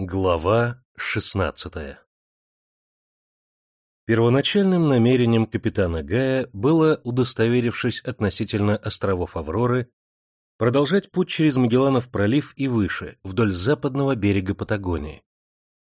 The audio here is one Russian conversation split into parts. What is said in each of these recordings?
Глава 16 Первоначальным намерением капитана Гая было, удостоверившись относительно островов Авроры, продолжать путь через Магелланов пролив и выше, вдоль западного берега Патагонии.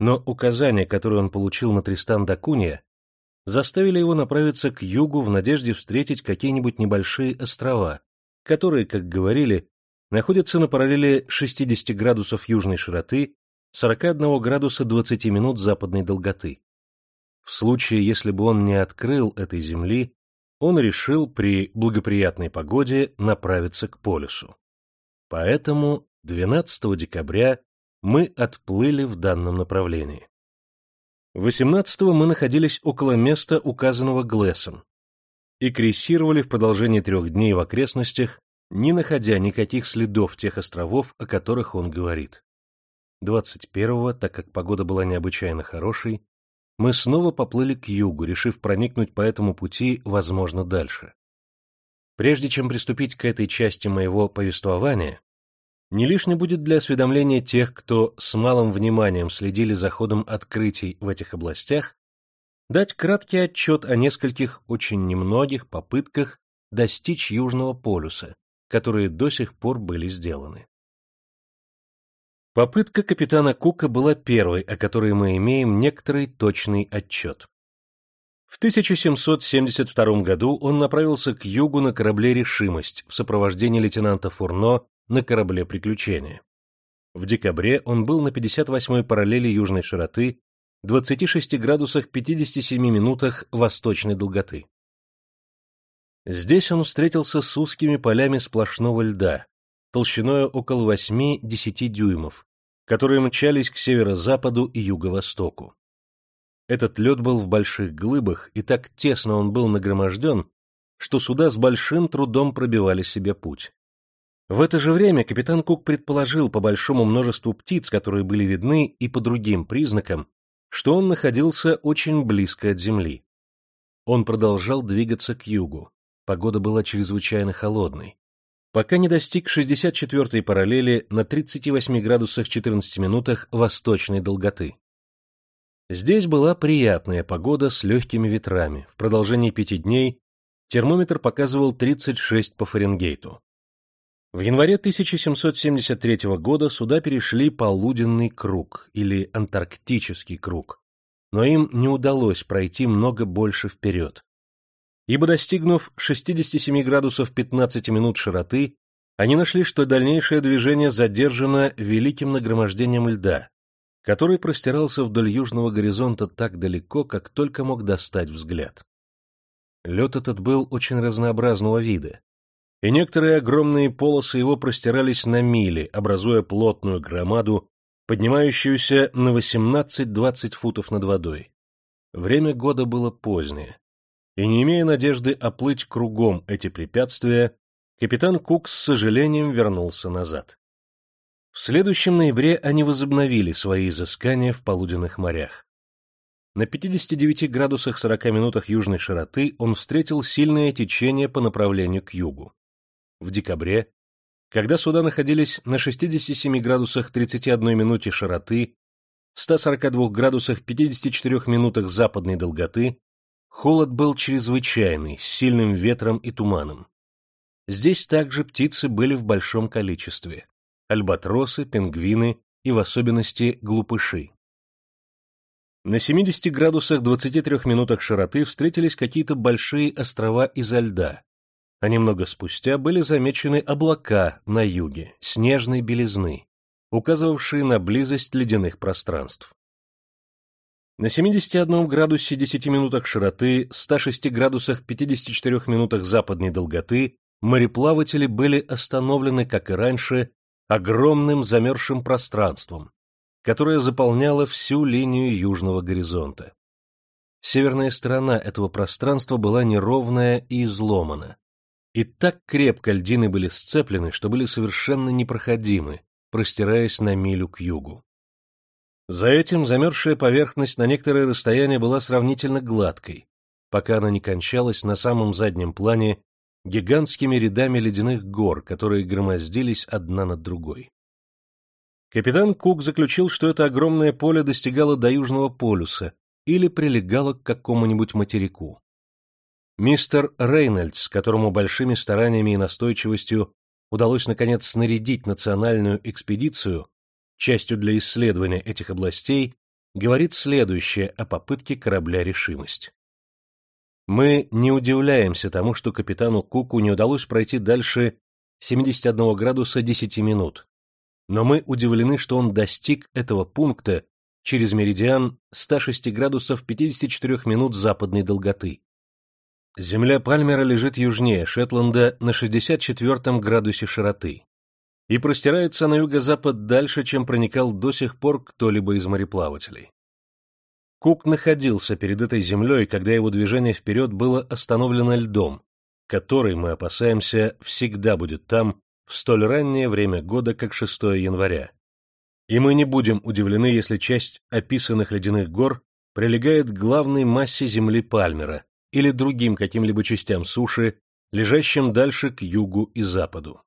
Но указания, которые он получил на Тристан-да-Кунья, заставили его направиться к югу в надежде встретить какие-нибудь небольшие острова, которые, как говорили, находятся на параллели 60 градусов южной широты, 41 градуса 20 минут западной долготы. В случае, если бы он не открыл этой земли, он решил при благоприятной погоде направиться к полюсу. Поэтому 12 декабря мы отплыли в данном направлении. 18 мы находились около места, указанного Глессом, и крейсировали в продолжении трех дней в окрестностях, не находя никаких следов тех островов, о которых он говорит. 21-го, так как погода была необычайно хорошей, мы снова поплыли к югу, решив проникнуть по этому пути, возможно, дальше. Прежде чем приступить к этой части моего повествования, не лишне будет для осведомления тех, кто с малым вниманием следили за ходом открытий в этих областях, дать краткий отчет о нескольких очень немногих попытках достичь Южного полюса, которые до сих пор были сделаны. Попытка капитана Кука была первой, о которой мы имеем некоторый точный отчет. В 1772 году он направился к югу на корабле «Решимость» в сопровождении лейтенанта Фурно на корабле «Приключения». В декабре он был на 58-й параллели южной широты, 26 градусах 57 минутах восточной долготы. Здесь он встретился с узкими полями сплошного льда, толщиной около 8-10 дюймов, которые мчались к северо-западу и юго-востоку. Этот лед был в больших глыбах, и так тесно он был нагроможден, что суда с большим трудом пробивали себе путь. В это же время капитан Кук предположил по большому множеству птиц, которые были видны, и по другим признакам, что он находился очень близко от земли. Он продолжал двигаться к югу. Погода была чрезвычайно холодной пока не достиг 64-й параллели на 38 градусах 14 минутах восточной долготы. Здесь была приятная погода с легкими ветрами. В продолжении пяти дней термометр показывал 36 по Фаренгейту. В январе 1773 года суда перешли полуденный круг, или антарктический круг, но им не удалось пройти много больше вперед ибо, достигнув 67 градусов 15 минут широты, они нашли, что дальнейшее движение задержано великим нагромождением льда, который простирался вдоль южного горизонта так далеко, как только мог достать взгляд. Лед этот был очень разнообразного вида, и некоторые огромные полосы его простирались на мили, образуя плотную громаду, поднимающуюся на 18-20 футов над водой. Время года было позднее, и не имея надежды оплыть кругом эти препятствия, капитан Кук с сожалением вернулся назад. В следующем ноябре они возобновили свои изыскания в полуденных морях. На 59 градусах 40 минутах южной широты он встретил сильное течение по направлению к югу. В декабре, когда суда находились на 67 градусах 31 минуте широты, 142 градусах 54 минутах западной долготы, Холод был чрезвычайный, с сильным ветром и туманом. Здесь также птицы были в большом количестве. Альбатросы, пингвины и в особенности глупыши. На 70 градусах 23 минутах широты встретились какие-то большие острова изо льда, а немного спустя были замечены облака на юге, снежной белизны, указывавшие на близость ледяных пространств. На 71 градусе 10 минутах широты, 106 градусах 54 минутах западной долготы мореплаватели были остановлены, как и раньше, огромным замерзшим пространством, которое заполняло всю линию южного горизонта. Северная сторона этого пространства была неровная и изломана, и так крепко льдины были сцеплены, что были совершенно непроходимы, простираясь на милю к югу. За этим замерзшая поверхность на некоторое расстояние была сравнительно гладкой, пока она не кончалась на самом заднем плане гигантскими рядами ледяных гор, которые громоздились одна над другой. Капитан Кук заключил, что это огромное поле достигало до Южного полюса или прилегало к какому-нибудь материку. Мистер Рейнольдс, которому большими стараниями и настойчивостью удалось наконец снарядить национальную экспедицию, частью для исследования этих областей, говорит следующее о попытке корабля «Решимость». Мы не удивляемся тому, что капитану Куку не удалось пройти дальше 71 градуса 10 минут, но мы удивлены, что он достиг этого пункта через меридиан 106 градусов 54 минут западной долготы. Земля Пальмера лежит южнее Шетланда на 64 градусе широты и простирается на юго-запад дальше, чем проникал до сих пор кто-либо из мореплавателей. Кук находился перед этой землей, когда его движение вперед было остановлено льдом, который, мы опасаемся, всегда будет там в столь раннее время года, как 6 января. И мы не будем удивлены, если часть описанных ледяных гор прилегает к главной массе земли Пальмера или другим каким-либо частям суши, лежащим дальше к югу и западу.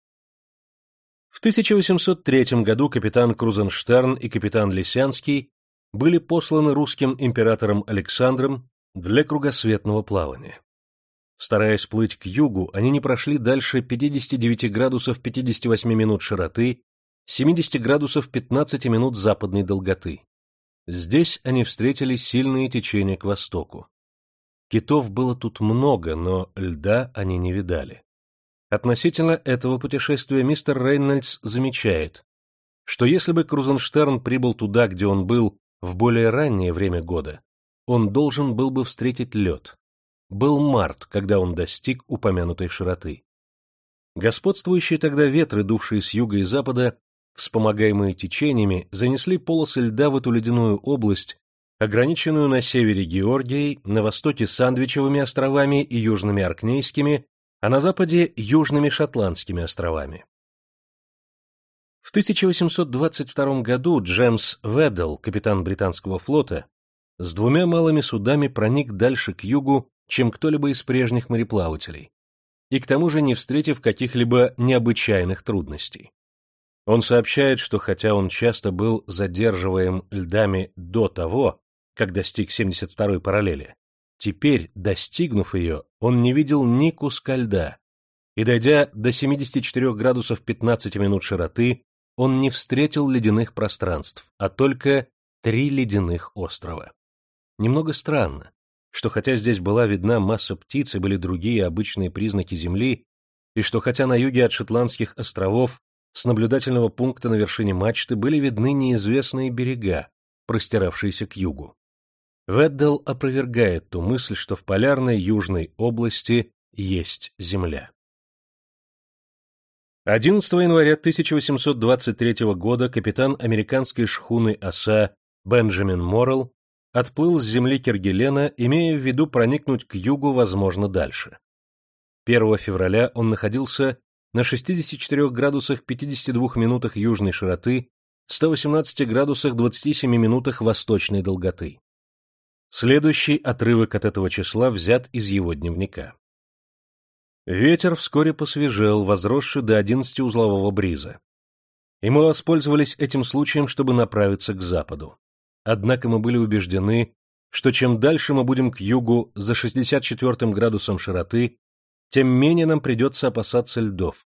В 1803 году капитан Крузенштерн и капитан Лисянский были посланы русским императором Александром для кругосветного плавания. Стараясь плыть к югу, они не прошли дальше 59 градусов 58 минут широты, 70 градусов 15 минут западной долготы. Здесь они встретили сильные течения к востоку. Китов было тут много, но льда они не видали. Относительно этого путешествия мистер Рейнольдс замечает, что если бы Крузенштерн прибыл туда, где он был в более раннее время года, он должен был бы встретить лед. Был март, когда он достиг упомянутой широты. Господствующие тогда ветры, дувшие с юга и запада, вспомогаемые течениями, занесли полосы льда в эту ледяную область, ограниченную на севере Георгией, на востоке Сандвичевыми островами и Южными Аркнейскими, а на западе Южными Шотландскими островами. В 1822 году Джеймс Веддл, капитан британского флота, с двумя малыми судами проник дальше к югу, чем кто-либо из прежних мореплавателей, и к тому же не встретив каких-либо необычайных трудностей. Он сообщает, что хотя он часто был задерживаем льдами до того, как достиг 72-й параллели, теперь, достигнув ее, он не видел ни куска льда, и, дойдя до 74 градусов 15 минут широты, он не встретил ледяных пространств, а только три ледяных острова. Немного странно, что хотя здесь была видна масса птиц и были другие обычные признаки Земли, и что хотя на юге от Шотландских островов с наблюдательного пункта на вершине мачты были видны неизвестные берега, простиравшиеся к югу. Веддел опровергает ту мысль, что в полярной южной области есть Земля. 11 января 1823 года капитан американской шхуны «Оса» Бенджамин Моррелл отплыл с земли Кергелена, имея в виду проникнуть к югу, возможно, дальше. 1 февраля он находился на 64 градусах 52 минутах южной широты, 118 градусах 27 минутах восточной долготы. Следующий отрывок от этого числа взят из его дневника. Ветер вскоре посвежел, возросший до 11-узлового бриза. И мы воспользовались этим случаем, чтобы направиться к западу. Однако мы были убеждены, что чем дальше мы будем к югу за 64 градусом широты, тем менее нам придется опасаться льдов.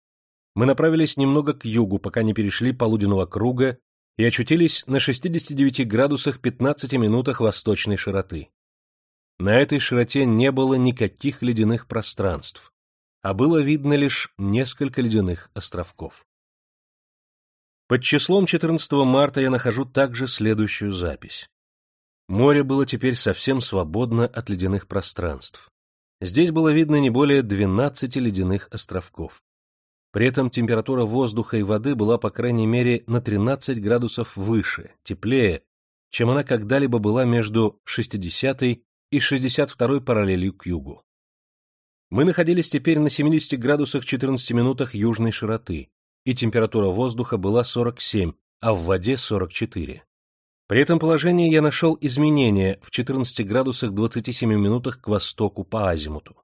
Мы направились немного к югу, пока не перешли полуденного круга и очутились на 69 градусах 15 минутах восточной широты. На этой широте не было никаких ледяных пространств а было видно лишь несколько ледяных островков. Под числом 14 марта я нахожу также следующую запись. Море было теперь совсем свободно от ледяных пространств. Здесь было видно не более 12 ледяных островков. При этом температура воздуха и воды была по крайней мере на 13 градусов выше, теплее, чем она когда-либо была между 60 и 62 параллелью к югу. Мы находились теперь на 70 градусах 14 минутах южной широты, и температура воздуха была 47, а в воде 44. При этом положении я нашел изменения в 14 градусах 27 минутах к востоку по азимуту.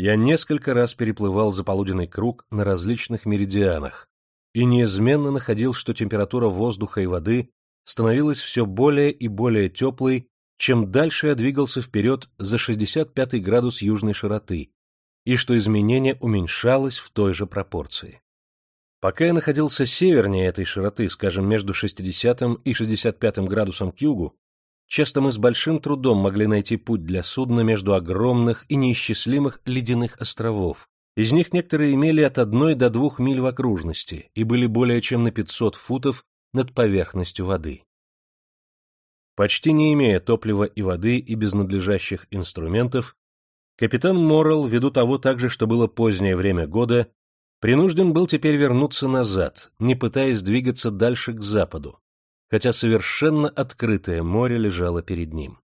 Я несколько раз переплывал за полуденный круг на различных меридианах, и неизменно находил, что температура воздуха и воды становилась все более и более теплой, чем дальше я двигался вперед за 65 градус южной широты, и что изменение уменьшалось в той же пропорции. Пока я находился севернее этой широты, скажем, между 60 и 65 градусом к югу, часто мы с большим трудом могли найти путь для судна между огромных и неисчислимых ледяных островов. Из них некоторые имели от одной до двух миль в окружности и были более чем на 500 футов над поверхностью воды. Почти не имея топлива и воды и без надлежащих инструментов, капитан Моррелл, ввиду того также, что было позднее время года, принужден был теперь вернуться назад, не пытаясь двигаться дальше к западу, хотя совершенно открытое море лежало перед ним.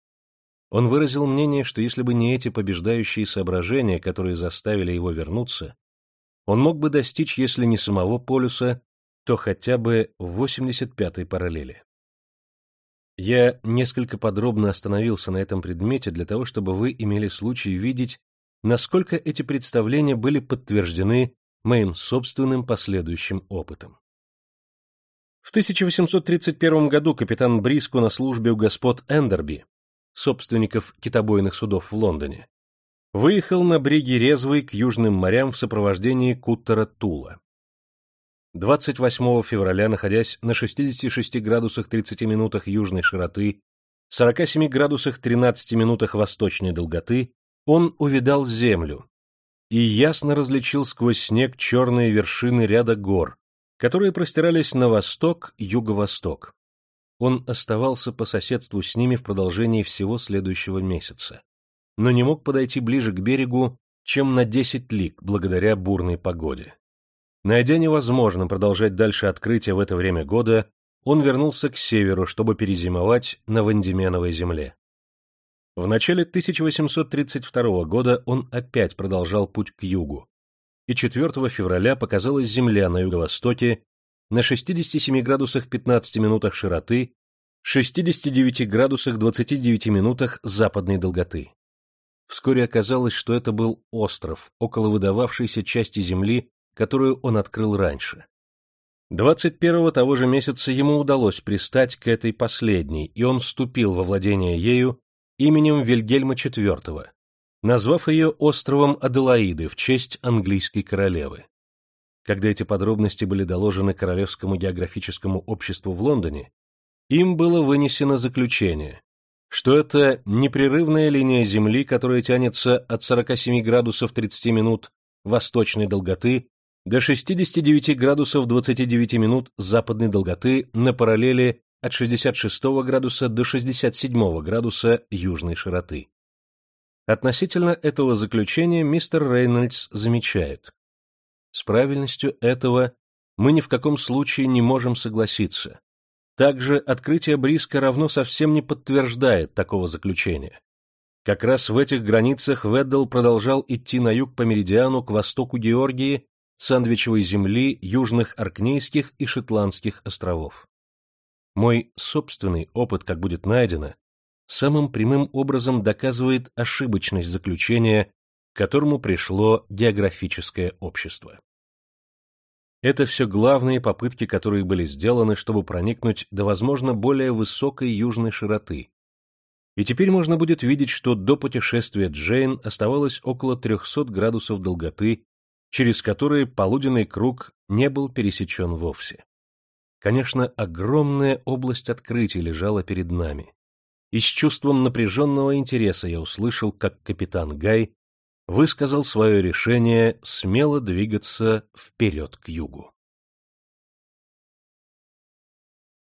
Он выразил мнение, что если бы не эти побеждающие соображения, которые заставили его вернуться, он мог бы достичь, если не самого полюса, то хотя бы в 85-й параллели. Я несколько подробно остановился на этом предмете для того, чтобы вы имели случай видеть, насколько эти представления были подтверждены моим собственным последующим опытом. В 1831 году капитан Бриско на службе у господ Эндерби, собственников китобойных судов в Лондоне, выехал на бриге Резвый к южным морям в сопровождении куттера Тула. 28 февраля, находясь на 66 градусах 30 минутах южной широты, 47 градусах 13 минутах восточной долготы, он увидал землю, и ясно различил сквозь снег черные вершины ряда гор, которые простирались на восток, юго-восток. Он оставался по соседству с ними в продолжении всего следующего месяца, но не мог подойти ближе к берегу, чем на 10 лиг, благодаря бурной погоде. Найдя невозможным продолжать дальше открытие в это время года, он вернулся к северу, чтобы перезимовать на Вандеменовой земле. В начале 1832 года он опять продолжал путь к югу, и 4 февраля показалась земля на юго-востоке на 67 градусах 15 минутах широты, 69 градусах 29 минутах западной долготы. Вскоре оказалось, что это был остров, около выдававшейся части земли, которую он открыл раньше. 21-го того же месяца ему удалось пристать к этой последней, и он вступил во владение ею именем Вильгельма IV, назвав ее островом Аделаиды в честь английской королевы. Когда эти подробности были доложены Королевскому географическому обществу в Лондоне, им было вынесено заключение, что это непрерывная линия Земли, которая тянется от 47 градусов 30 минут восточной долготы до 69 градусов 29 минут западной долготы на параллели от 66 градуса до 67 градуса южной широты. Относительно этого заключения мистер Рейнольдс замечает. С правильностью этого мы ни в каком случае не можем согласиться. Также открытие Бриска равно совсем не подтверждает такого заключения. Как раз в этих границах Веддл продолжал идти на юг по меридиану к востоку Георгии, Сандвичевой земли, Южных Аркнейских и Шотландских островов. Мой собственный опыт, как будет найдено, самым прямым образом доказывает ошибочность заключения, к которому пришло географическое общество. Это все главные попытки, которые были сделаны, чтобы проникнуть до, возможно, более высокой южной широты. И теперь можно будет видеть, что до путешествия Джейн оставалось около 300 градусов долготы, через которые полуденный круг не был пересечен вовсе. Конечно, огромная область открытий лежала перед нами. И с чувством напряженного интереса я услышал, как капитан Гай высказал свое решение смело двигаться вперед к югу.